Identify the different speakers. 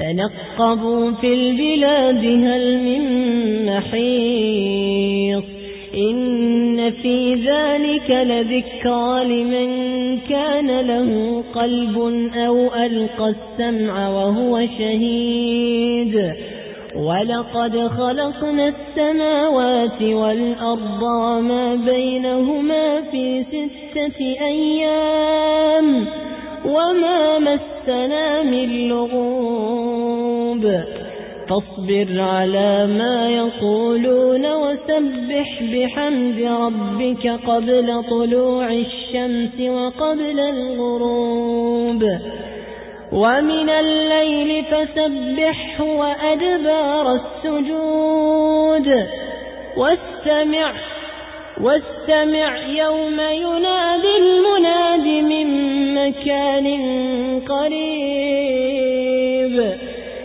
Speaker 1: فنقبوا في البلاد هل من محيط. إن في ذلك لذكرى لمن كان له قلب أو ألقى السمع وهو شهيد. ولقد خلقنا السماوات والأرض وما بينهما في ستة أيام. وما مسنا من لغوب فاصبر على ما يقولون وسبح بحمد ربك قبل طلوع الشمس وقبل الغروب. ومن الليل فسبحه وأدبار السجود. واستمع واستمع يوم ينادي المناد من مكان قريب.